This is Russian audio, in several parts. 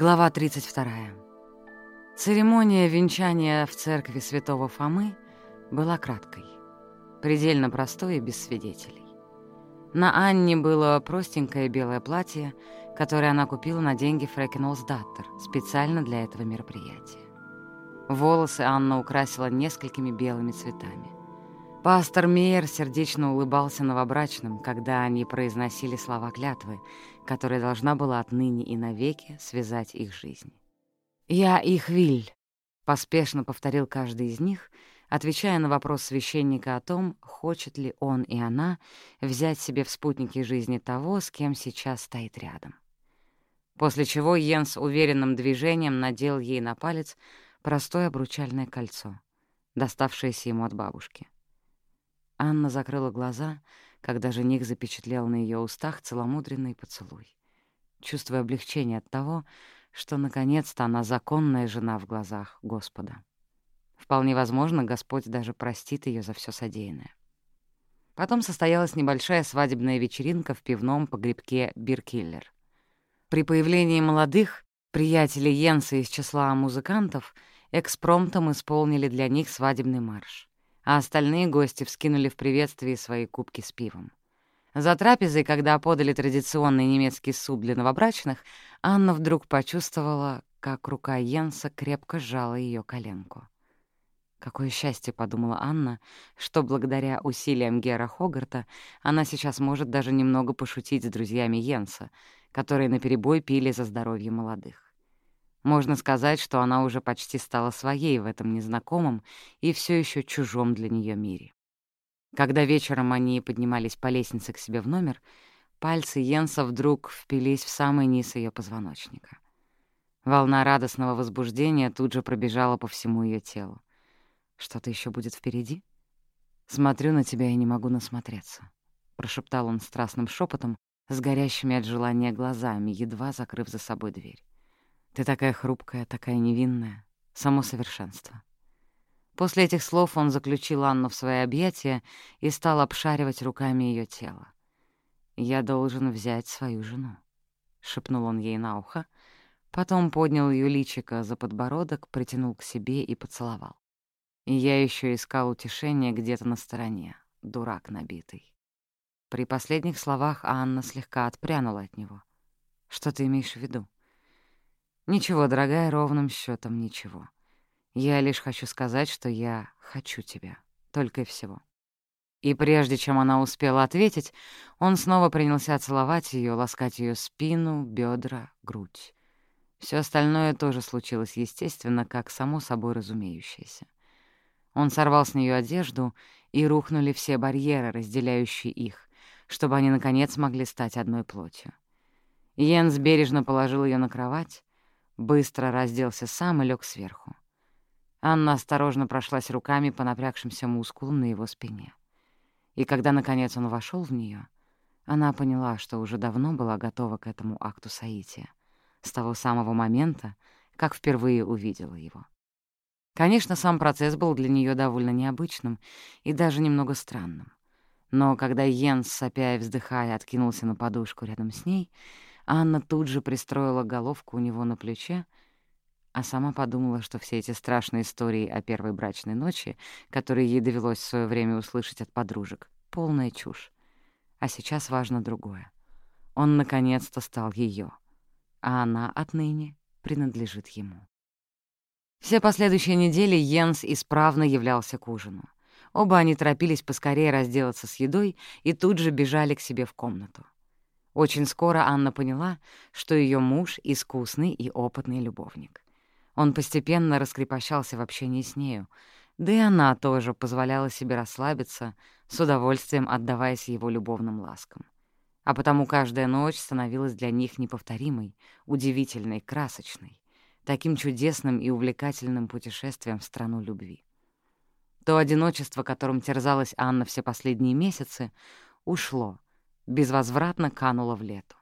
Глава 32. Церемония венчания в церкви святого Фомы была краткой, предельно простой и без свидетелей. На Анне было простенькое белое платье, которое она купила на деньги Фрэкенолсдаттер специально для этого мероприятия. Волосы Анна украсила несколькими белыми цветами. Пастор Мейер сердечно улыбался новобрачным, когда они произносили слова клятвы, которая должна была отныне и навеки связать их жизнь. «Я их виль», — поспешно повторил каждый из них, отвечая на вопрос священника о том, хочет ли он и она взять себе в спутники жизни того, с кем сейчас стоит рядом. После чего Йенс уверенным движением надел ей на палец простое обручальное кольцо, доставшееся ему от бабушки. Анна закрыла глаза, когда жених запечатлел на ее устах целомудренный поцелуй, чувствуя облегчение от того, что наконец-то она законная жена в глазах Господа. Вполне возможно, Господь даже простит ее за все содеянное. Потом состоялась небольшая свадебная вечеринка в пивном погребке «Биркиллер». При появлении молодых приятелей Йенса из числа музыкантов экспромтом исполнили для них свадебный марш а остальные гости вскинули в приветствии свои кубки с пивом. За трапезой, когда подали традиционный немецкий суп для новобрачных, Анна вдруг почувствовала, как рука Йенса крепко сжала ее коленку. Какое счастье, — подумала Анна, — что благодаря усилиям Гера Хогарта она сейчас может даже немного пошутить с друзьями Йенса, которые наперебой пили за здоровье молодых. Можно сказать, что она уже почти стала своей в этом незнакомом и все еще чужом для нее мире. Когда вечером они поднимались по лестнице к себе в номер, пальцы Йенса вдруг впились в самый низ ее позвоночника. Волна радостного возбуждения тут же пробежала по всему ее телу. «Что-то еще будет впереди?» «Смотрю на тебя и не могу насмотреться», — прошептал он страстным шепотом, с горящими от желания глазами, едва закрыв за собой дверь. Ты такая хрупкая, такая невинная, само совершенство. После этих слов он заключил Анну в свои объятия и стал обшаривать руками ее тело. «Я должен взять свою жену», — шепнул он ей на ухо, потом поднял ее личико за подбородок, притянул к себе и поцеловал. И я еще искал утешение где-то на стороне, дурак набитый. При последних словах Анна слегка отпрянула от него. «Что ты имеешь в виду?» Ничего, дорогая, ровным счетом ничего. Я лишь хочу сказать, что я хочу тебя. Только и всего. И прежде чем она успела ответить, он снова принялся целовать ее, ласкать ее спину, бедра, грудь. Все остальное тоже случилось естественно, как само собой разумеющееся. Он сорвал с нее одежду, и рухнули все барьеры, разделяющие их, чтобы они, наконец, могли стать одной плотью. Йенс бережно положил ее на кровать, Быстро разделся сам и лег сверху. Анна осторожно прошлась руками по напрягшимся мускулам на его спине. И когда, наконец, он вошел в нее, она поняла, что уже давно была готова к этому акту соития, с того самого момента, как впервые увидела его. Конечно, сам процесс был для нее довольно необычным и даже немного странным. Но когда Йенс, сопя и вздыхая, откинулся на подушку рядом с ней, Анна тут же пристроила головку у него на плече, а сама подумала, что все эти страшные истории о первой брачной ночи, которые ей довелось в свое время услышать от подружек, — полная чушь. А сейчас важно другое. Он наконец-то стал ее, а она отныне принадлежит ему. Все последующие недели Йенс исправно являлся к ужину. Оба они торопились поскорее разделаться с едой и тут же бежали к себе в комнату. Очень скоро Анна поняла, что ее муж — искусный и опытный любовник. Он постепенно раскрепощался в общении с нею, да и она тоже позволяла себе расслабиться, с удовольствием отдаваясь его любовным ласкам. А потому каждая ночь становилась для них неповторимой, удивительной, красочной, таким чудесным и увлекательным путешествием в страну любви. То одиночество, которым терзалась Анна все последние месяцы, ушло — безвозвратно канула в лету.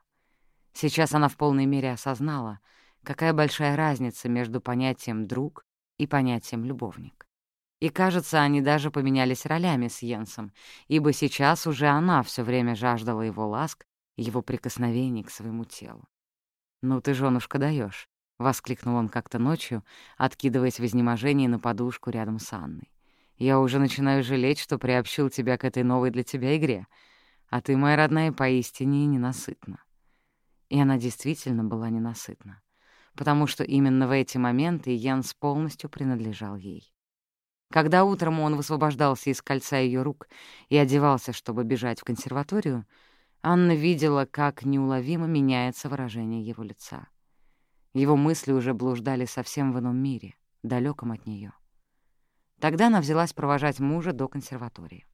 Сейчас она в полной мере осознала, какая большая разница между понятием «друг» и понятием «любовник». И, кажется, они даже поменялись ролями с Йенсом, ибо сейчас уже она все время жаждала его ласк, его прикосновений к своему телу. «Ну ты, женушка, даешь, — воскликнул он как-то ночью, откидываясь в изнеможении на подушку рядом с Анной. «Я уже начинаю жалеть, что приобщил тебя к этой новой для тебя игре, а ты, моя родная, поистине ненасытна». И она действительно была ненасытна, потому что именно в эти моменты Янс полностью принадлежал ей. Когда утром он высвобождался из кольца ее рук и одевался, чтобы бежать в консерваторию, Анна видела, как неуловимо меняется выражение его лица. Его мысли уже блуждали совсем в ином мире, далеком от нее. Тогда она взялась провожать мужа до консерватории.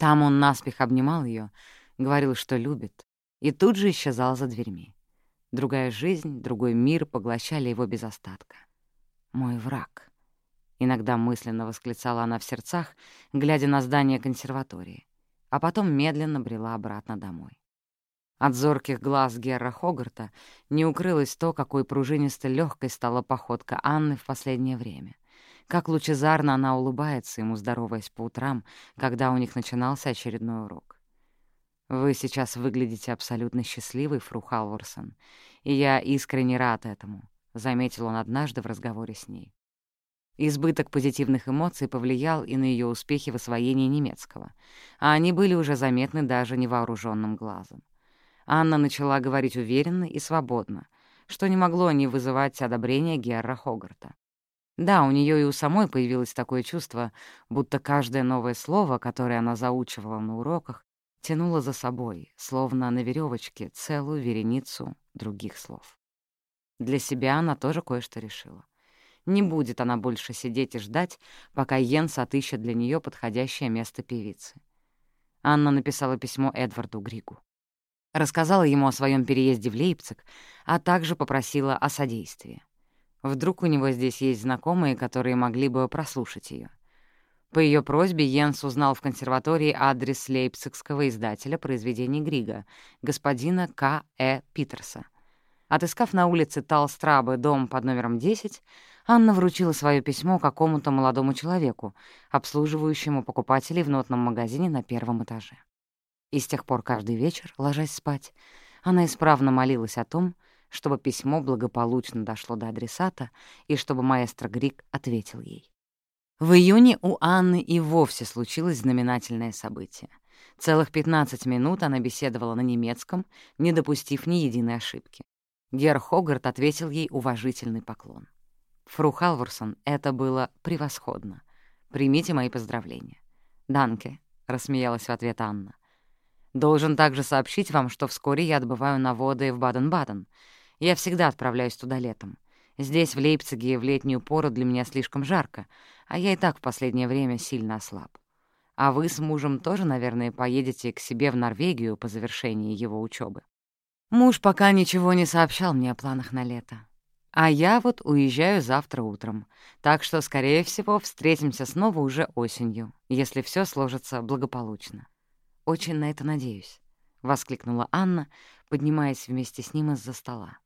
Там он наспех обнимал ее, говорил, что любит, и тут же исчезал за дверьми. Другая жизнь, другой мир поглощали его без остатка. «Мой враг», Иногда мысленно восклицала она в сердцах, глядя на здание консерватории, а потом медленно брела обратно домой. От зорких глаз Герра Хогарта не укрылось то, какой пружинистой легкой стала походка Анны в последнее время. Как лучезарно она улыбается ему, здороваясь по утрам, когда у них начинался очередной урок. «Вы сейчас выглядите абсолютно счастливой, фру Халворсон, и я искренне рад этому», — заметил он однажды в разговоре с ней. Избыток позитивных эмоций повлиял и на ее успехи в освоении немецкого, а они были уже заметны даже невооруженным глазом. Анна начала говорить уверенно и свободно, что не могло не вызывать одобрения Герра Хогарта. Да, у нее и у самой появилось такое чувство, будто каждое новое слово, которое она заучивала на уроках, тянуло за собой, словно на веревочке, целую вереницу других слов. Для себя она тоже кое-что решила. Не будет она больше сидеть и ждать, пока Йенс отыщет для нее подходящее место певицы. Анна написала письмо Эдварду Григу. Рассказала ему о своем переезде в Лейпциг, а также попросила о содействии. Вдруг у него здесь есть знакомые, которые могли бы прослушать ее. По ее просьбе Йенс узнал в консерватории адрес лейпцигского издателя произведений Грига, господина К. Э. Питерса. Отыскав на улице Талстрабы дом под номером 10, Анна вручила свое письмо какому-то молодому человеку, обслуживающему покупателей в нотном магазине на первом этаже. И с тех пор каждый вечер, ложась спать, она исправно молилась о том, чтобы письмо благополучно дошло до адресата и чтобы маэстро Грик ответил ей. В июне у Анны и вовсе случилось знаменательное событие. Целых 15 минут она беседовала на немецком, не допустив ни единой ошибки. Гер Хогарт ответил ей уважительный поклон. Фру Халворсон, это было превосходно. Примите мои поздравления. «Данке», — рассмеялась в ответ Анна. «Должен также сообщить вам, что вскоре я отбываю на воды в Баден-Баден. Я всегда отправляюсь туда летом. Здесь, в Лейпциге, в летнюю пору для меня слишком жарко, а я и так в последнее время сильно ослаб. А вы с мужем тоже, наверное, поедете к себе в Норвегию по завершении его учебы. Муж пока ничего не сообщал мне о планах на лето. А я вот уезжаю завтра утром, так что, скорее всего, встретимся снова уже осенью, если все сложится благополучно. Очень на это надеюсь», — воскликнула Анна, поднимаясь вместе с ним из-за стола.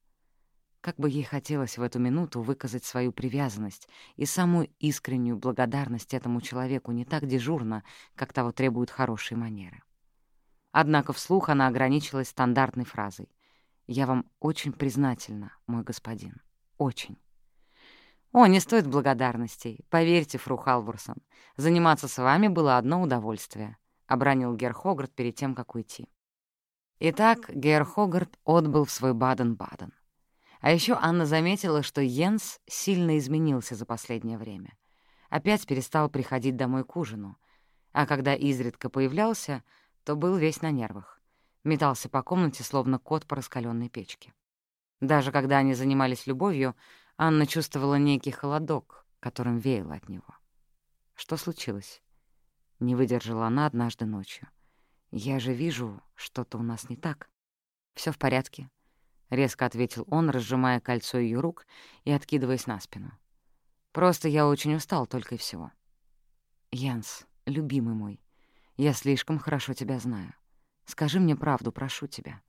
Как бы ей хотелось в эту минуту выказать свою привязанность и самую искреннюю благодарность этому человеку не так дежурно, как того требуют хорошие манеры. Однако вслух она ограничилась стандартной фразой «Я вам очень признательна, мой господин». Очень. О, не стоит благодарностей. Поверьте, фру Халворсон, заниматься с вами было одно удовольствие, — обронил Герхогард перед тем, как уйти. Итак, Герхогард отбыл в свой Баден-Баден. А еще Анна заметила, что Йенс сильно изменился за последнее время. Опять перестал приходить домой к ужину, а когда изредка появлялся, то был весь на нервах. Метался по комнате, словно кот по раскаленной печке. Даже когда они занимались любовью, Анна чувствовала некий холодок, которым веяло от него. Что случилось? Не выдержала она однажды ночью. «Я же вижу, что-то у нас не так. Все в порядке», — резко ответил он, разжимая кольцо ее рук и откидываясь на спину. «Просто я очень устал только и всего». «Янс, любимый мой, я слишком хорошо тебя знаю. Скажи мне правду, прошу тебя».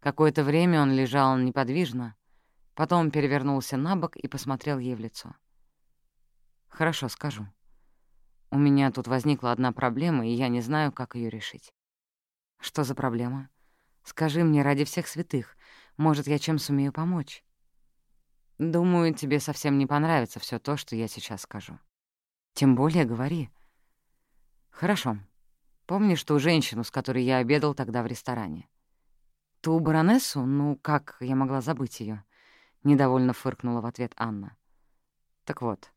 Какое-то время он лежал неподвижно, потом перевернулся на бок и посмотрел ей в лицо. «Хорошо, скажу. У меня тут возникла одна проблема, и я не знаю, как ее решить». «Что за проблема? Скажи мне ради всех святых. Может, я чем сумею помочь?» Думаю, тебе совсем не понравится все то, что я сейчас скажу. Тем более говори. Хорошо. Помнишь ту женщину, с которой я обедал тогда в ресторане? Ту баронессу? Ну, как я могла забыть ее? Недовольно фыркнула в ответ Анна. Так вот,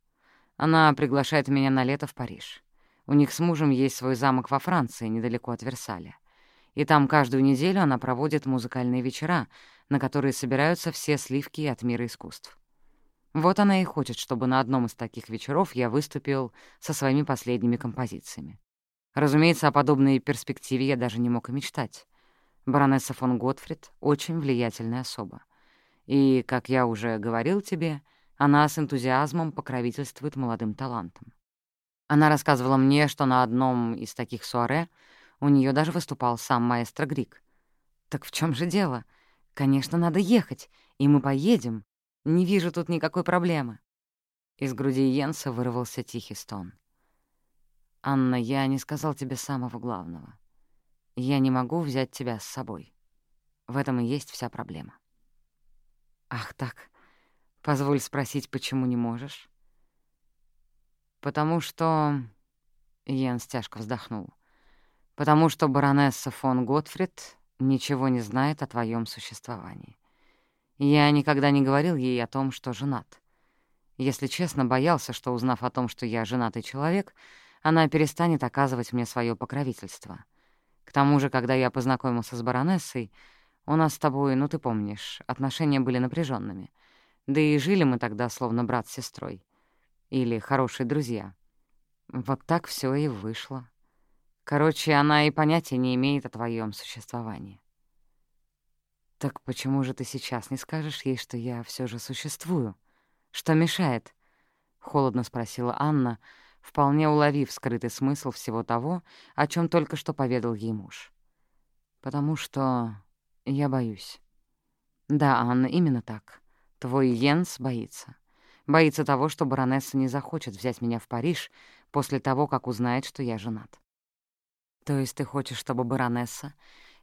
она приглашает меня на лето в Париж. У них с мужем есть свой замок во Франции, недалеко от Версаля. И там каждую неделю она проводит музыкальные вечера, на которые собираются все сливки от мира искусств. Вот она и хочет, чтобы на одном из таких вечеров я выступил со своими последними композициями. Разумеется, о подобной перспективе я даже не мог и мечтать. Баронесса фон Готфрид — очень влиятельная особа. И, как я уже говорил тебе, она с энтузиазмом покровительствует молодым талантам. Она рассказывала мне, что на одном из таких суаре у нее даже выступал сам маэстро Грик. Так в чем же дело? Конечно, надо ехать, и мы поедем. Не вижу тут никакой проблемы. Из груди Йенса вырвался тихий стон. «Анна, я не сказал тебе самого главного. Я не могу взять тебя с собой. В этом и есть вся проблема». «Ах так. Позволь спросить, почему не можешь?» «Потому что...» — Йенс тяжко вздохнул. «Потому что баронесса фон Готфрид ничего не знает о твоем существовании. Я никогда не говорил ей о том, что женат. Если честно, боялся, что, узнав о том, что я женатый человек, она перестанет оказывать мне свое покровительство. К тому же, когда я познакомился с баронессой, у нас с тобой, ну ты помнишь, отношения были напряженными. Да и жили мы тогда словно брат с сестрой. Или хорошие друзья. Вот так все и вышло. Короче, она и понятия не имеет о твоем существовании. «Так почему же ты сейчас не скажешь ей, что я все же существую? Что мешает?» — холодно спросила Анна, вполне уловив скрытый смысл всего того, о чем только что поведал ей муж. «Потому что я боюсь». «Да, Анна, именно так. Твой Йенс боится. Боится того, что баронесса не захочет взять меня в Париж после того, как узнает, что я женат». «То есть ты хочешь, чтобы баронесса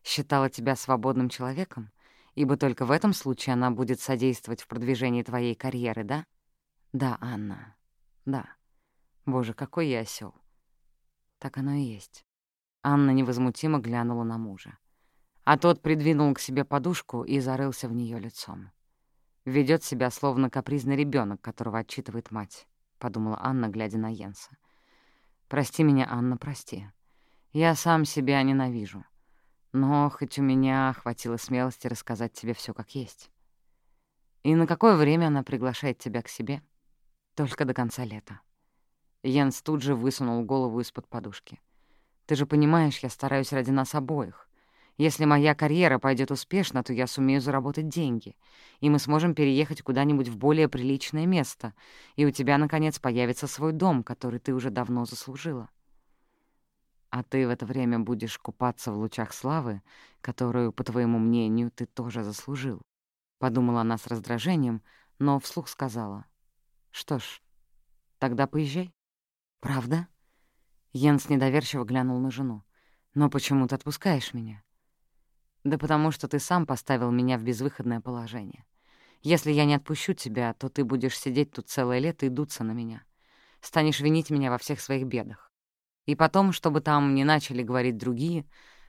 считала тебя свободным человеком, ибо только в этом случае она будет содействовать в продвижении твоей карьеры, да? Да, Анна, да. Боже, какой я осёл. Так оно и есть. Анна невозмутимо глянула на мужа. А тот придвинул к себе подушку и зарылся в нее лицом. Ведет себя словно капризный ребенок, которого отчитывает мать, — подумала Анна, глядя на Йенса. «Прости меня, Анна, прости. Я сам себя ненавижу. Но хоть у меня хватило смелости рассказать тебе все как есть. И на какое время она приглашает тебя к себе? Только до конца лета. Йенс тут же высунул голову из-под подушки. «Ты же понимаешь, я стараюсь ради нас обоих. Если моя карьера пойдет успешно, то я сумею заработать деньги, и мы сможем переехать куда-нибудь в более приличное место, и у тебя, наконец, появится свой дом, который ты уже давно заслужила. А ты в это время будешь купаться в лучах славы, которую, по твоему мнению, ты тоже заслужил. Подумала она с раздражением, но вслух сказала. Что ж, тогда поезжай. Правда? Йенс недоверчиво глянул на жену. Но почему ты отпускаешь меня? Да потому что ты сам поставил меня в безвыходное положение. Если я не отпущу тебя, то ты будешь сидеть тут целое лето и дуться на меня. Станешь винить меня во всех своих бедах. И потом, чтобы там не начали говорить другие,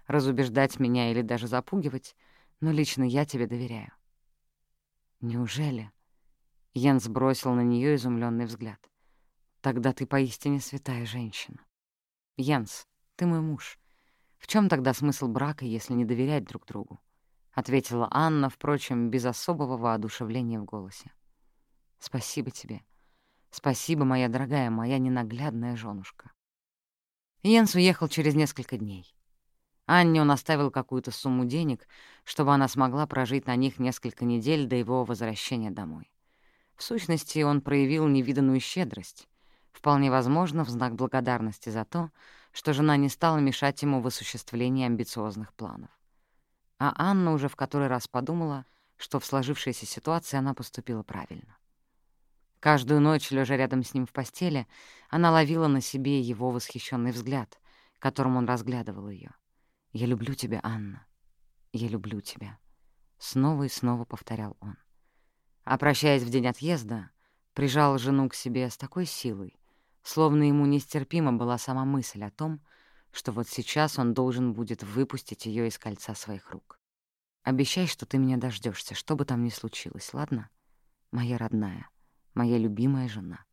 разубеждать меня или даже запугивать, но лично я тебе доверяю. Неужели? Йенс бросил на нее изумленный взгляд. Тогда ты поистине святая женщина. Йенс, ты мой муж. В чем тогда смысл брака, если не доверять друг другу? Ответила Анна, впрочем, без особого воодушевления в голосе. Спасибо тебе. Спасибо, моя дорогая, моя ненаглядная женушка. Йенс уехал через несколько дней. Анне он оставил какую-то сумму денег, чтобы она смогла прожить на них несколько недель до его возвращения домой. В сущности, он проявил невиданную щедрость, вполне возможно, в знак благодарности за то, что жена не стала мешать ему в осуществлении амбициозных планов. А Анна уже в который раз подумала, что в сложившейся ситуации она поступила правильно. Каждую ночь, лежа рядом с ним в постели, она ловила на себе его восхищенный взгляд, которым он разглядывал ее. «Я люблю тебя, Анна. Я люблю тебя», — снова и снова повторял он. А прощаясь в день отъезда, прижал жену к себе с такой силой, словно ему нестерпима была сама мысль о том, что вот сейчас он должен будет выпустить ее из кольца своих рук. «Обещай, что ты меня дождешься, что бы там ни случилось, ладно? Моя родная, моя любимая жена».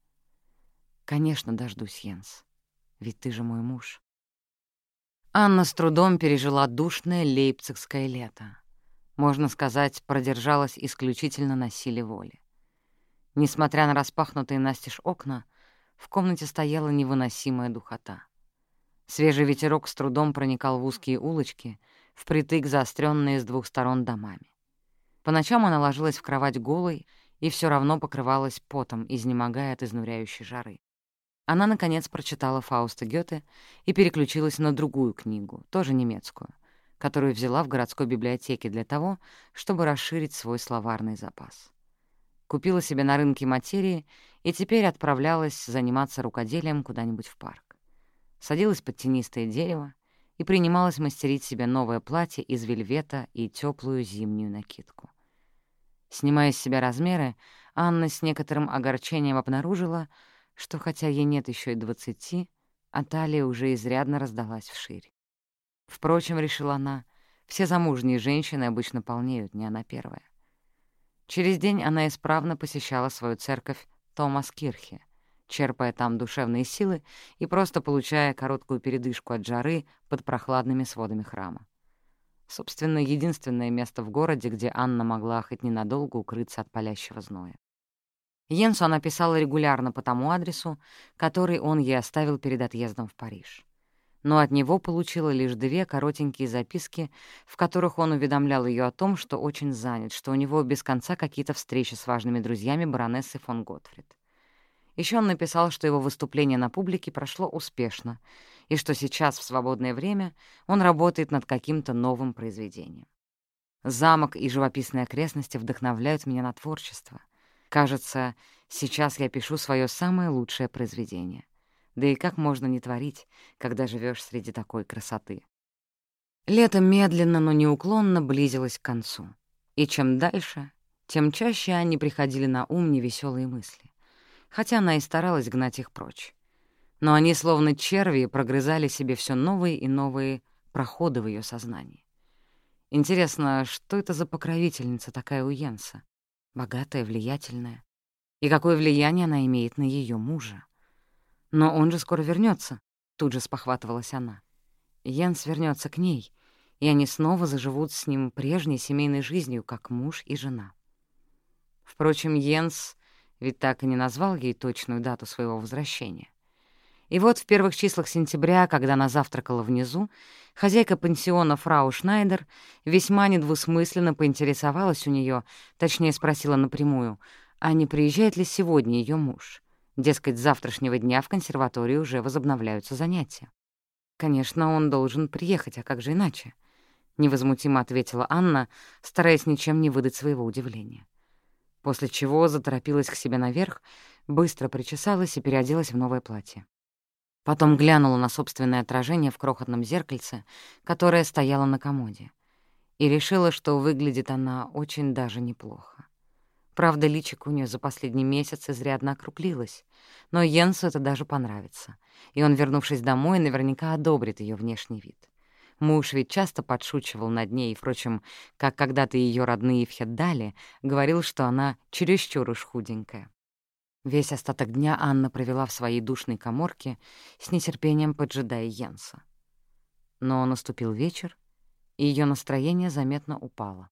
«Конечно, дождусь, Йенс, ведь ты же мой муж». Анна с трудом пережила душное лейпцигское лето. Можно сказать, продержалась исключительно на силе воли. Несмотря на распахнутые настежь окна, в комнате стояла невыносимая духота. Свежий ветерок с трудом проникал в узкие улочки, впритык заостренные с двух сторон домами. По ночам она ложилась в кровать голой и все равно покрывалась потом, изнемогая от изнуряющей жары. Она, наконец, прочитала Фауста Гёте и переключилась на другую книгу, тоже немецкую, которую взяла в городской библиотеке для того, чтобы расширить свой словарный запас купила себе на рынке материи и теперь отправлялась заниматься рукоделием куда-нибудь в парк. Садилась под тенистое дерево и принималась мастерить себе новое платье из вельвета и теплую зимнюю накидку. Снимая с себя размеры, Анна с некоторым огорчением обнаружила, что хотя ей нет еще и двадцати, а талия уже изрядно раздалась вширь. Впрочем, решила она, все замужние женщины обычно полнеют, не она первая. Через день она исправно посещала свою церковь Томас Кирхе, черпая там душевные силы и просто получая короткую передышку от жары под прохладными сводами храма. Собственно, единственное место в городе, где Анна могла хоть ненадолго укрыться от палящего зноя. Йенсу она писала регулярно по тому адресу, который он ей оставил перед отъездом в Париж но от него получила лишь две коротенькие записки, в которых он уведомлял ее о том, что очень занят, что у него без конца какие-то встречи с важными друзьями баронессы фон Готфрид. Еще он написал, что его выступление на публике прошло успешно, и что сейчас, в свободное время, он работает над каким-то новым произведением. Замок и живописные окрестности вдохновляют меня на творчество. Кажется, сейчас я пишу свое самое лучшее произведение — да и как можно не творить, когда живешь среди такой красоты? Лето медленно, но неуклонно близилось к концу. И чем дальше, тем чаще Анне приходили на ум невеселые мысли, хотя она и старалась гнать их прочь. Но они, словно черви, прогрызали себе все новые и новые проходы в ее сознании. Интересно, что это за покровительница такая у Йенса? Богатая, влиятельная. И какое влияние она имеет на ее мужа? «Но он же скоро вернется, тут же спохватывалась она. Йенс вернется к ней, и они снова заживут с ним прежней семейной жизнью, как муж и жена. Впрочем, Йенс ведь так и не назвал ей точную дату своего возвращения. И вот в первых числах сентября, когда она завтракала внизу, хозяйка пансиона фрау Шнайдер весьма недвусмысленно поинтересовалась у нее, точнее спросила напрямую, а не приезжает ли сегодня ее муж. Дескать, с завтрашнего дня в консерватории уже возобновляются занятия. «Конечно, он должен приехать, а как же иначе?» — невозмутимо ответила Анна, стараясь ничем не выдать своего удивления. После чего заторопилась к себе наверх, быстро причесалась и переоделась в новое платье. Потом глянула на собственное отражение в крохотном зеркальце, которое стояло на комоде, и решила, что выглядит она очень даже неплохо. Правда, личико у нее за последний месяц изрядно округлилось, но Йенсу это даже понравится, и он, вернувшись домой, наверняка одобрит ее внешний вид. Муж ведь часто подшучивал над ней, впрочем, как когда-то ее родные в Хеддале говорил, что она чересчур уж худенькая. Весь остаток дня Анна провела в своей душной коморке, с нетерпением поджидая Йенса. Но наступил вечер, и ее настроение заметно упало.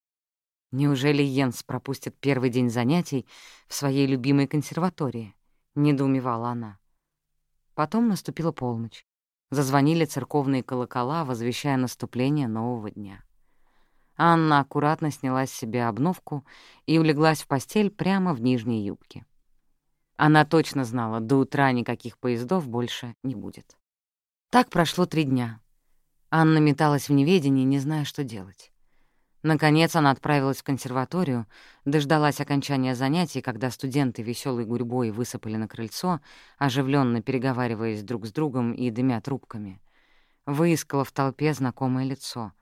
Неужели Йенс пропустит первый день занятий в своей любимой консерватории? Недоумевала она. Потом наступила полночь. Зазвонили церковные колокола, возвещая наступление нового дня. Анна аккуратно сняла с себя обновку и улеглась в постель прямо в нижней юбке. Она точно знала, до утра никаких поездов больше не будет. Так прошло три дня. Анна металась в неведении, не зная, что делать. Наконец она отправилась в консерваторию, дождалась окончания занятий, когда студенты веселой гурьбой высыпали на крыльцо, оживленно переговариваясь друг с другом и дымя трубками. Выискала в толпе знакомое лицо.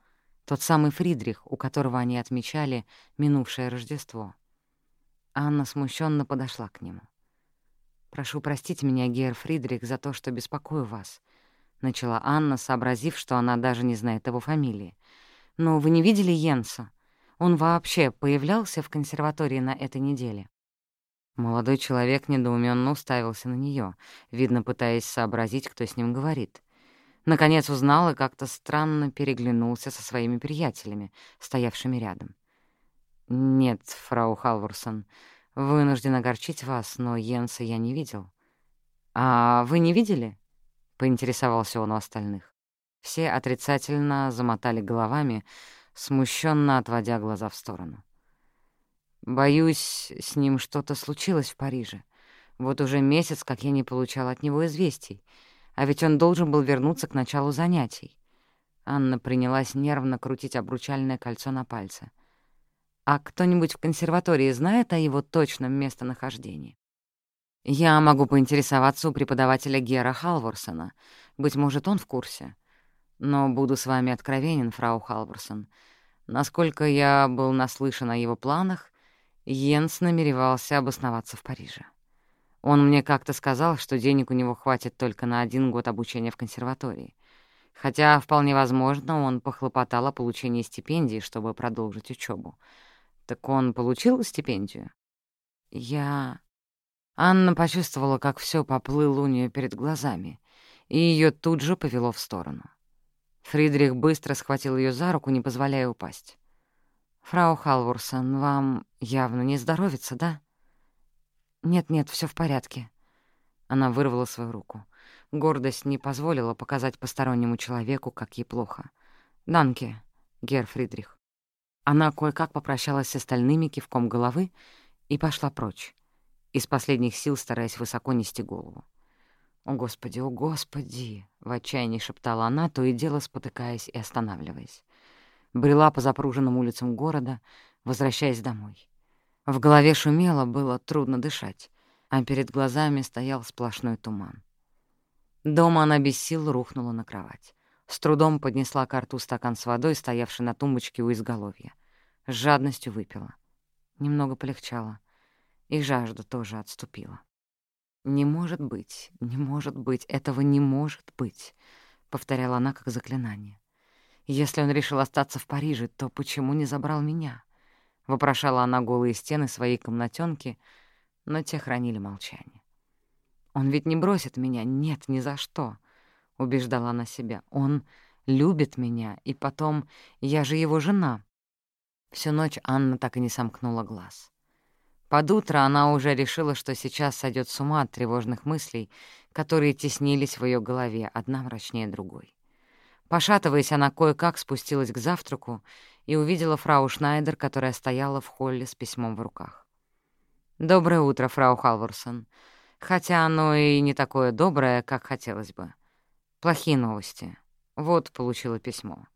Тот самый Фридрих, у которого они отмечали минувшее Рождество. Анна смущенно подошла к нему. «Прошу простить меня, Гер Фридрих, за то, что беспокою вас», — начала Анна, сообразив, что она даже не знает его фамилии. «Но вы не видели Йенса? Он вообще появлялся в консерватории на этой неделе?» Молодой человек недоуменно уставился на нее, видно, пытаясь сообразить, кто с ним говорит. Наконец узнал и как-то странно переглянулся со своими приятелями, стоявшими рядом. «Нет, фрау Халворсон, вынужден огорчить вас, но Йенса я не видел». «А вы не видели?» — поинтересовался он у остальных. Все отрицательно замотали головами, смущенно отводя глаза в сторону. «Боюсь, с ним что-то случилось в Париже. Вот уже месяц, как я не получал от него известий, а ведь он должен был вернуться к началу занятий». Анна принялась нервно крутить обручальное кольцо на пальце — а кто-нибудь в консерватории знает о его точном местонахождении? Я могу поинтересоваться у преподавателя Гера Халворсона. Быть может, он в курсе. Но буду с вами откровенен, фрау Халворсон. Насколько я был наслышан о его планах, Йенс намеревался обосноваться в Париже. Он мне как-то сказал, что денег у него хватит только на один год обучения в консерватории. Хотя, вполне возможно, он похлопотал о получении стипендии, чтобы продолжить учебу. Так он получил стипендию? Я... Анна почувствовала, как все поплыло у нее перед глазами, и ее тут же повело в сторону. Фридрих быстро схватил ее за руку, не позволяя упасть. «Фрау Халворсон, вам явно не здоровится, да?» «Нет-нет, все в порядке». Она вырвала свою руку. Гордость не позволила показать постороннему человеку, как ей плохо. «Данке, Гер Фридрих». Она кое-как попрощалась с остальными кивком головы и пошла прочь, из последних сил стараясь высоко нести голову. «О, Господи, о, Господи!» — в отчаянии шептала она, то и дело спотыкаясь и останавливаясь. Брела по запруженным улицам города, возвращаясь домой. В голове шумело, было трудно дышать, а перед глазами стоял сплошной туман. Дома она без сил рухнула на кровать. С трудом поднесла к рту стакан с водой, стоявший на тумбочке у изголовья. С жадностью выпила. Немного полегчало. И жажда тоже отступила. «Не может быть, не может быть, этого не может быть», — повторяла она как заклинание. «Если он решил остаться в Париже, то почему не забрал меня?» — вопрошала она голые стены своей комнатенки, но те хранили молчание. «Он ведь не бросит меня, нет, ни за что. — убеждала она себя. «Он любит меня, и потом я же его жена». Всю ночь Анна так и не сомкнула глаз. Под утро она уже решила, что сейчас сойдет с ума от тревожных мыслей, которые теснились в ее голове, одна мрачнее другой. Пошатываясь, она кое-как спустилась к завтраку и увидела фрау Шнайдер, которая стояла в холле с письмом в руках. «Доброе утро, фрау Халворсон. Хотя оно и не такое доброе, как хотелось бы. Плохие новости. Вот получила письмо.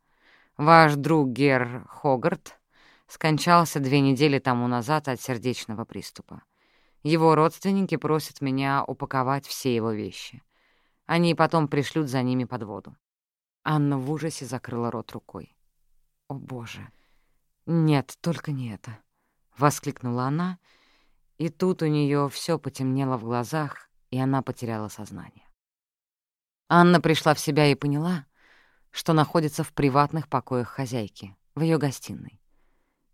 Ваш друг Гер Хогарт скончался две недели тому назад от сердечного приступа. Его родственники просят меня упаковать все его вещи. Они потом пришлют за ними под воду. Анна в ужасе закрыла рот рукой. «О, Боже! Нет, только не это!» — воскликнула она, и тут у нее все потемнело в глазах, и она потеряла сознание. Анна пришла в себя и поняла, что находится в приватных покоях хозяйки, в ее гостиной.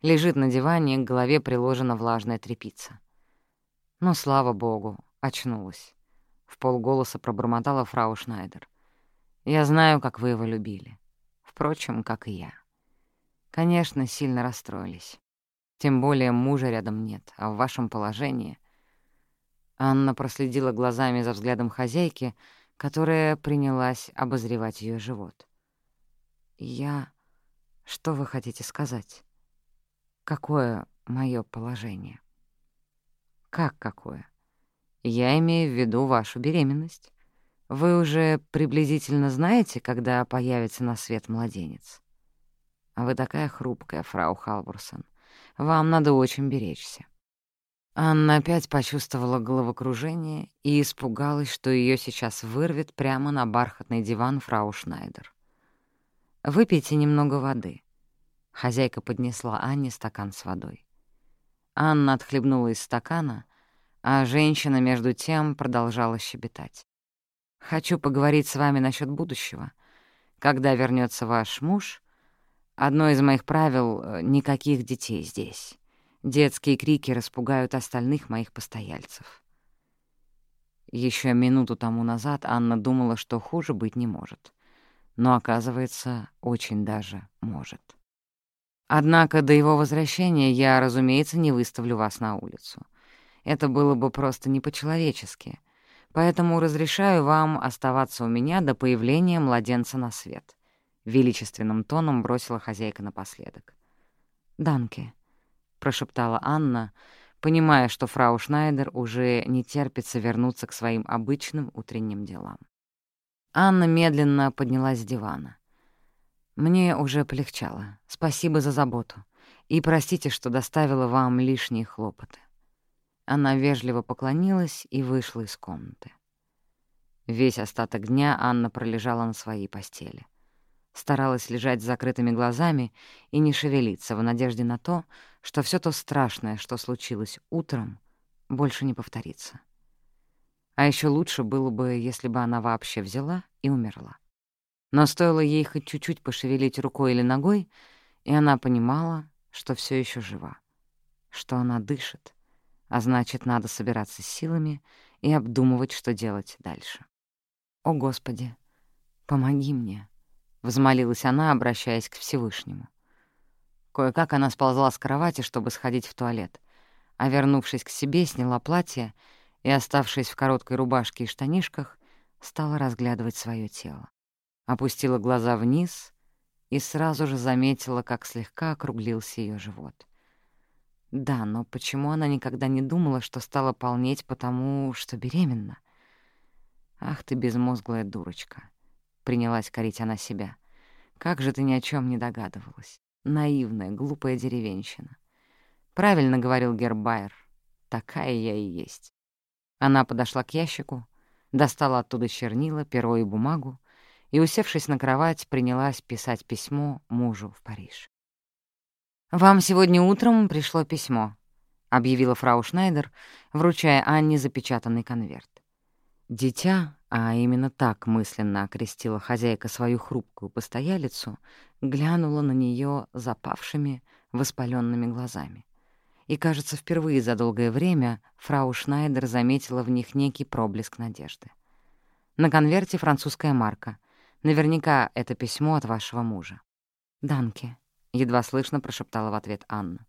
Лежит на диване, к голове приложена влажная тряпица. Но, слава богу, очнулась. В полголоса пробормотала фрау Шнайдер. «Я знаю, как вы его любили. Впрочем, как и я. Конечно, сильно расстроились. Тем более мужа рядом нет, а в вашем положении...» Анна проследила глазами за взглядом хозяйки, которая принялась обозревать ее живот. «Я... Что вы хотите сказать? Какое мое положение?» «Как какое? Я имею в виду вашу беременность. Вы уже приблизительно знаете, когда появится на свет младенец? А вы такая хрупкая, фрау Халбурсон. Вам надо очень беречься. Анна опять почувствовала головокружение и испугалась, что ее сейчас вырвет прямо на бархатный диван фрау Шнайдер. «Выпейте немного воды». Хозяйка поднесла Анне стакан с водой. Анна отхлебнула из стакана, а женщина между тем продолжала щебетать. «Хочу поговорить с вами насчет будущего. Когда вернется ваш муж, одно из моих правил — никаких детей здесь. Детские крики распугают остальных моих постояльцев». Еще минуту тому назад Анна думала, что хуже быть не может. Но, оказывается, очень даже может. Однако до его возвращения я, разумеется, не выставлю вас на улицу. Это было бы просто не по-человечески. Поэтому разрешаю вам оставаться у меня до появления младенца на свет. Величественным тоном бросила хозяйка напоследок. «Данке», — прошептала Анна, понимая, что фрау Шнайдер уже не терпится вернуться к своим обычным утренним делам. Анна медленно поднялась с дивана. «Мне уже полегчало. Спасибо за заботу. И простите, что доставила вам лишние хлопоты». Она вежливо поклонилась и вышла из комнаты. Весь остаток дня Анна пролежала на своей постели. Старалась лежать с закрытыми глазами и не шевелиться в надежде на то, что все то страшное, что случилось утром, больше не повторится. А еще лучше было бы, если бы она вообще взяла и умерла. Но стоило ей хоть чуть-чуть пошевелить рукой или ногой, и она понимала, что все еще жива, что она дышит, а значит, надо собираться с силами и обдумывать, что делать дальше. «О, Господи, помоги мне!» — взмолилась она, обращаясь к Всевышнему. Кое-как она сползла с кровати, чтобы сходить в туалет, а, вернувшись к себе, сняла платье и, оставшись в короткой рубашке и штанишках, стала разглядывать свое тело опустила глаза вниз и сразу же заметила, как слегка округлился ее живот. Да, но почему она никогда не думала, что стала полнеть потому, что беременна? «Ах ты, безмозглая дурочка!» — принялась корить она себя. «Как же ты ни о чем не догадывалась? Наивная, глупая деревенщина!» Правильно говорил Гербайер. Такая я и есть. Она подошла к ящику, достала оттуда чернила, перо и бумагу и, усевшись на кровать, принялась писать письмо мужу в Париж. «Вам сегодня утром пришло письмо», — объявила фрау Шнайдер, вручая Анне запечатанный конверт. Дитя, а именно так мысленно окрестила хозяйка свою хрупкую постоялицу, глянула на нее запавшими, воспаленными глазами. И, кажется, впервые за долгое время фрау Шнайдер заметила в них некий проблеск надежды. На конверте французская марка, Наверняка это письмо от вашего мужа». «Данке», — едва слышно прошептала в ответ Анна.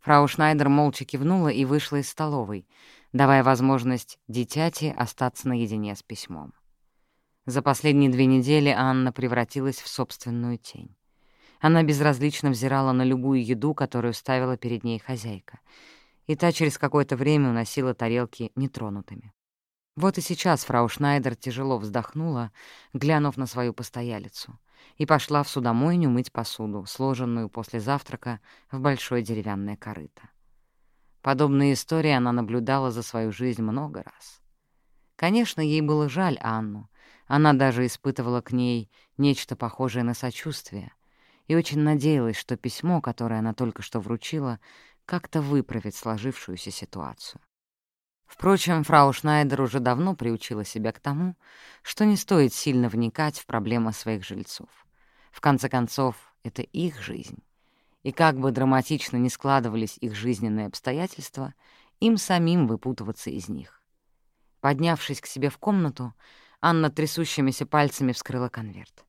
Фрау Шнайдер молча кивнула и вышла из столовой, давая возможность дитяти остаться наедине с письмом. За последние две недели Анна превратилась в собственную тень. Она безразлично взирала на любую еду, которую ставила перед ней хозяйка, и та через какое-то время уносила тарелки нетронутыми. Вот и сейчас фрау Шнайдер тяжело вздохнула, глянув на свою постоялицу, и пошла в судомойню мыть посуду, сложенную после завтрака в большое деревянное корыто. Подобные истории она наблюдала за свою жизнь много раз. Конечно, ей было жаль Анну, она даже испытывала к ней нечто похожее на сочувствие и очень надеялась, что письмо, которое она только что вручила, как-то выправит сложившуюся ситуацию. Впрочем, фрау Шнайдер уже давно приучила себя к тому, что не стоит сильно вникать в проблемы своих жильцов. В конце концов, это их жизнь. И как бы драматично ни складывались их жизненные обстоятельства, им самим выпутываться из них. Поднявшись к себе в комнату, Анна трясущимися пальцами вскрыла конверт.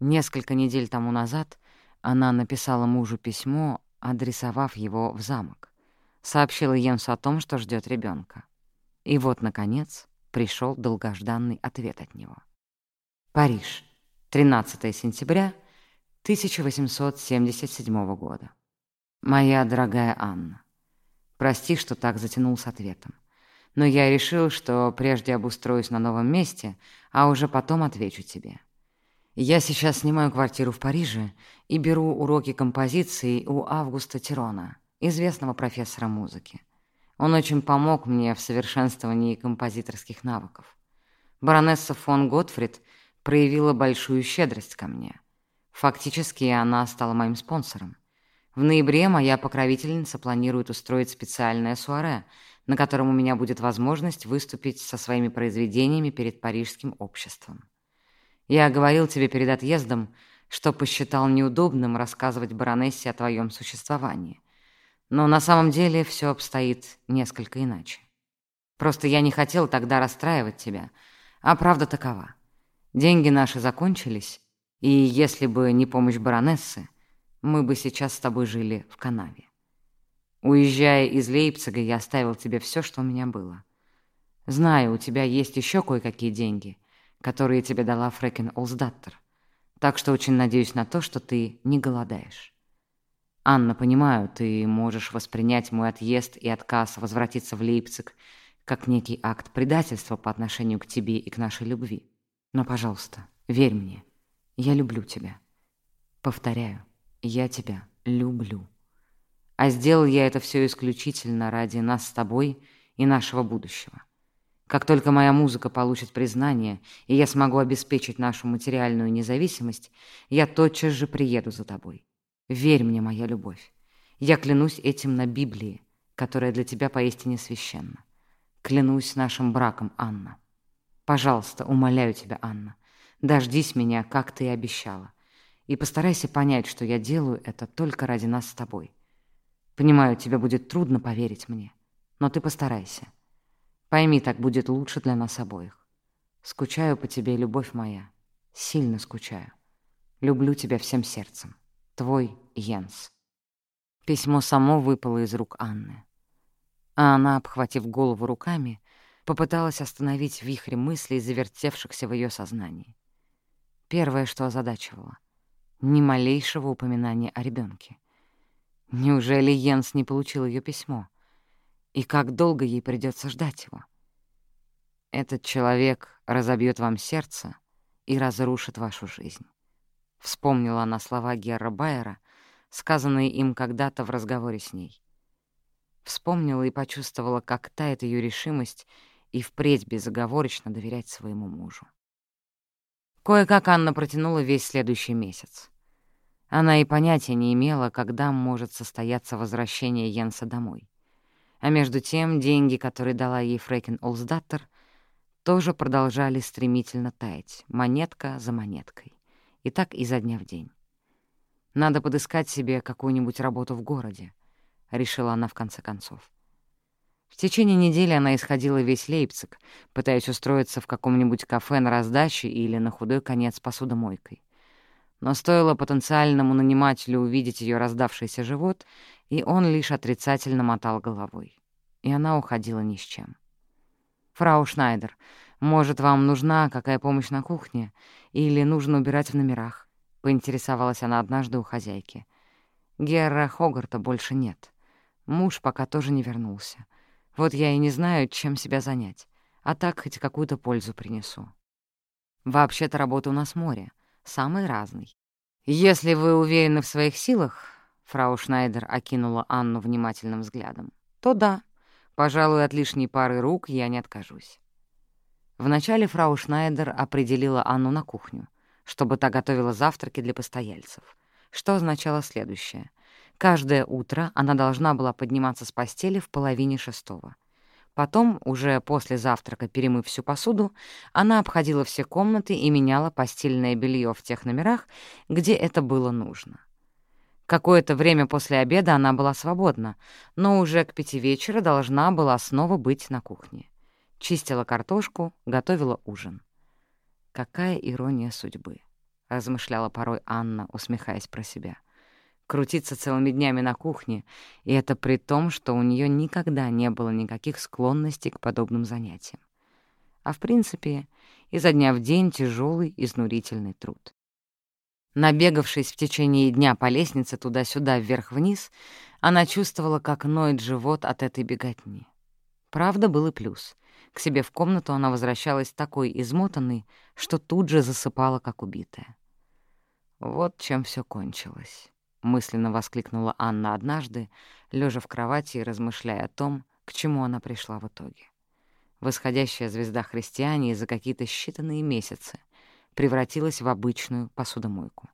Несколько недель тому назад она написала мужу письмо, адресовав его в замок. Сообщила Йенсу о том, что ждет ребенка. И вот, наконец, пришел долгожданный ответ от него. Париж, 13 сентября 1877 года. Моя дорогая Анна, прости, что так затянул с ответом. Но я решил, что прежде обустроюсь на новом месте, а уже потом отвечу тебе. Я сейчас снимаю квартиру в Париже и беру уроки композиции у Августа Тирона, известного профессора музыки. Он очень помог мне в совершенствовании композиторских навыков. Баронесса фон Готфрид проявила большую щедрость ко мне. Фактически она стала моим спонсором. В ноябре моя покровительница планирует устроить специальное суаре, на котором у меня будет возможность выступить со своими произведениями перед парижским обществом. Я говорил тебе перед отъездом, что посчитал неудобным рассказывать баронессе о твоем существовании. Но на самом деле все обстоит несколько иначе. Просто я не хотел тогда расстраивать тебя, а правда такова. Деньги наши закончились, и если бы не помощь баронессы, мы бы сейчас с тобой жили в канаве. Уезжая из Лейпцига, я оставил тебе все, что у меня было. Знаю, у тебя есть еще кое-какие деньги, которые тебе дала Фрекен Олсдаттер, так что очень надеюсь на то, что ты не голодаешь. Анна, понимаю, ты можешь воспринять мой отъезд и отказ возвратиться в Лейпциг как некий акт предательства по отношению к тебе и к нашей любви. Но, пожалуйста, верь мне, я люблю тебя. Повторяю, я тебя люблю. А сделал я это все исключительно ради нас с тобой и нашего будущего. Как только моя музыка получит признание, и я смогу обеспечить нашу материальную независимость, я тотчас же приеду за тобой. Верь мне, моя любовь. Я клянусь этим на Библии, которая для тебя поистине священна. Клянусь нашим браком, Анна. Пожалуйста, умоляю тебя, Анна, дождись меня, как ты и обещала, и постарайся понять, что я делаю это только ради нас с тобой. Понимаю, тебе будет трудно поверить мне, но ты постарайся. Пойми, так будет лучше для нас обоих. Скучаю по тебе, любовь моя, сильно скучаю. Люблю тебя всем сердцем. Твой Йенс. Письмо само выпало из рук Анны. А она, обхватив голову руками, попыталась остановить вихрь мыслей, завертевшихся в ее сознании. Первое, что озадачивало — ни малейшего упоминания о ребенке. Неужели Йенс не получил ее письмо? И как долго ей придется ждать его? Этот человек разобьет вам сердце и разрушит вашу жизнь. Вспомнила она слова Герра Байера, сказанные им когда-то в разговоре с ней. Вспомнила и почувствовала, как тает ее решимость и впредь безоговорочно доверять своему мужу. Кое-как Анна протянула весь следующий месяц. Она и понятия не имела, когда может состояться возвращение Йенса домой. А между тем деньги, которые дала ей Фрейкен Олсдаттер, тоже продолжали стремительно таять, монетка за монеткой. И так изо дня в день. «Надо подыскать себе какую-нибудь работу в городе», — решила она в конце концов. В течение недели она исходила весь Лейпциг, пытаясь устроиться в каком-нибудь кафе на раздаче или на худой конец посудомойкой. Но стоило потенциальному нанимателю увидеть ее раздавшийся живот, и он лишь отрицательно мотал головой. И она уходила ни с чем. «Фрау Шнайдер, может, вам нужна какая помощь на кухне? Или нужно убирать в номерах?» — поинтересовалась она однажды у хозяйки. Герра Хогарта больше нет. Муж пока тоже не вернулся. Вот я и не знаю, чем себя занять. А так хоть какую-то пользу принесу. Вообще-то работа у нас море самый разный. Если вы уверены в своих силах, фрау Шнайдер окинула Анну внимательным взглядом, то да, пожалуй, от лишней пары рук я не откажусь. Вначале фрау Шнайдер определила Анну на кухню, чтобы та готовила завтраки для постояльцев, что означало следующее. Каждое утро она должна была подниматься с постели в половине шестого — Потом, уже после завтрака, перемыв всю посуду, она обходила все комнаты и меняла постельное белье в тех номерах, где это было нужно. Какое-то время после обеда она была свободна, но уже к пяти вечера должна была снова быть на кухне. Чистила картошку, готовила ужин. «Какая ирония судьбы!» — размышляла порой Анна, усмехаясь про себя — крутиться целыми днями на кухне, и это при том, что у нее никогда не было никаких склонностей к подобным занятиям. А в принципе, изо дня в день тяжелый изнурительный труд. Набегавшись в течение дня по лестнице туда-сюда, вверх-вниз, она чувствовала, как ноет живот от этой беготни. Правда, был и плюс. К себе в комнату она возвращалась такой измотанной, что тут же засыпала, как убитая. Вот чем все кончилось. — мысленно воскликнула Анна однажды, лежа в кровати и размышляя о том, к чему она пришла в итоге. Восходящая звезда христиане за какие-то считанные месяцы превратилась в обычную посудомойку.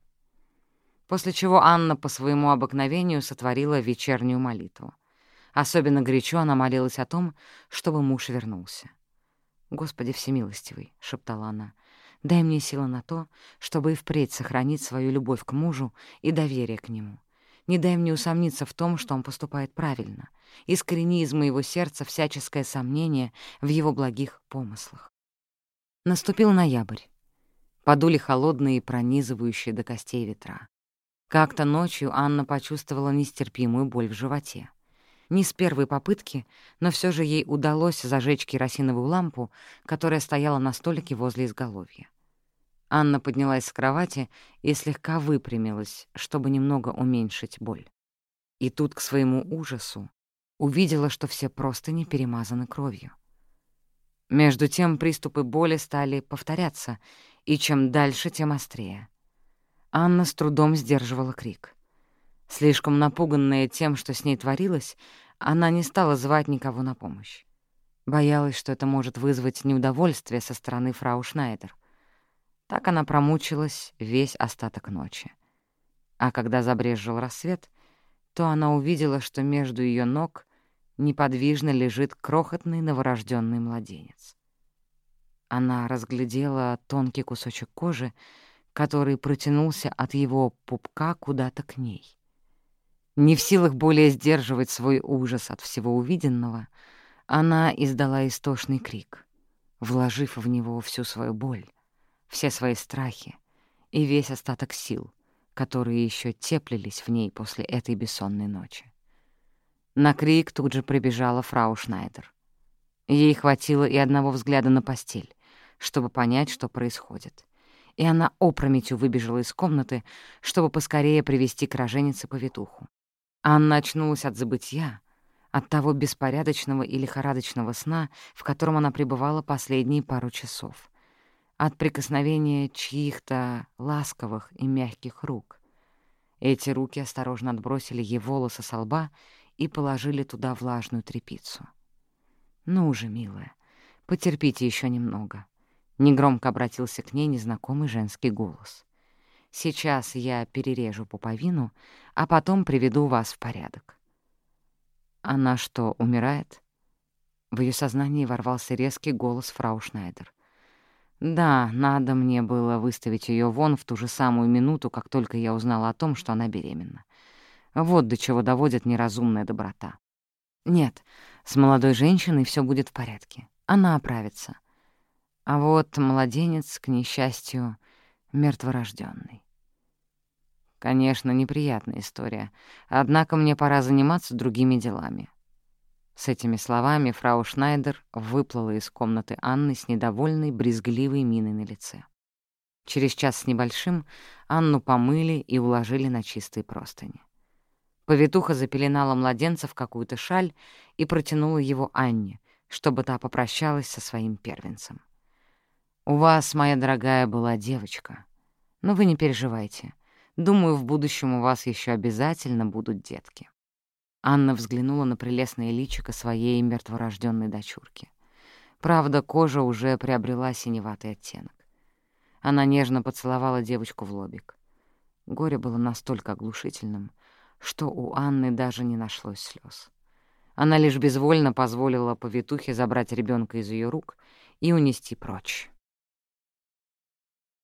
после чего Анна по своему обыкновению сотворила вечернюю молитву. Особенно горячо она молилась о том, чтобы муж вернулся. «Господи всемилостивый», — шептала она, — «дай мне силы на то, чтобы и впредь сохранить свою любовь к мужу и доверие к нему. Не дай мне усомниться в том, что он поступает правильно. Искорени из моего сердца всяческое сомнение в его благих помыслах». Наступил ноябрь. Подули холодные и пронизывающие до костей ветра. Как-то ночью Анна почувствовала нестерпимую боль в животе. Не с первой попытки, но все же ей удалось зажечь керосиновую лампу, которая стояла на столике возле изголовья. Анна поднялась с кровати и слегка выпрямилась, чтобы немного уменьшить боль. И тут, к своему ужасу, увидела, что все просто не перемазаны кровью. Между тем приступы боли стали повторяться, и чем дальше, тем острее. Анна с трудом сдерживала крик. Слишком напуганная тем, что с ней творилось, она не стала звать никого на помощь. Боялась, что это может вызвать неудовольствие со стороны фрау Шнайдер. Так она промучилась весь остаток ночи. А когда забрезжил рассвет, то она увидела, что между ее ног неподвижно лежит крохотный новорожденный младенец. Она разглядела тонкий кусочек кожи, который протянулся от его пупка куда-то к ней. Не в силах более сдерживать свой ужас от всего увиденного, она издала истошный крик, вложив в него всю свою боль, все свои страхи и весь остаток сил, которые еще теплились в ней после этой бессонной ночи. На крик тут же прибежала фрау Шнайдер. Ей хватило и одного взгляда на постель, чтобы понять, что происходит. И она опрометью выбежала из комнаты, чтобы поскорее привести к роженице повитуху. Анна очнулась от забытья, от того беспорядочного и лихорадочного сна, в котором она пребывала последние пару часов, от прикосновения чьих-то ласковых и мягких рук. Эти руки осторожно отбросили ей волосы со лба и положили туда влажную тряпицу. «Ну же, милая, потерпите еще немного», — негромко обратился к ней незнакомый женский голос. Сейчас я перережу пуповину, а потом приведу вас в порядок». «Она что, умирает?» В ее сознании ворвался резкий голос фрау Шнайдер. «Да, надо мне было выставить ее вон в ту же самую минуту, как только я узнала о том, что она беременна. Вот до чего доводит неразумная доброта. Нет, с молодой женщиной все будет в порядке. Она оправится. А вот младенец, к несчастью, мертворожденный. Конечно, неприятная история, однако мне пора заниматься другими делами. С этими словами фрау Шнайдер выплыла из комнаты Анны с недовольной, брезгливой миной на лице. Через час с небольшим Анну помыли и уложили на чистые простыни. Повитуха запеленала младенца в какую-то шаль и протянула его Анне, чтобы та попрощалась со своим первенцем. «У вас, моя дорогая, была девочка. Но вы не переживайте. Думаю, в будущем у вас еще обязательно будут детки». Анна взглянула на прелестное личико своей мертворожденной дочурки. Правда, кожа уже приобрела синеватый оттенок. Она нежно поцеловала девочку в лобик. Горе было настолько оглушительным, что у Анны даже не нашлось слез. Она лишь безвольно позволила повитухе забрать ребенка из ее рук и унести прочь.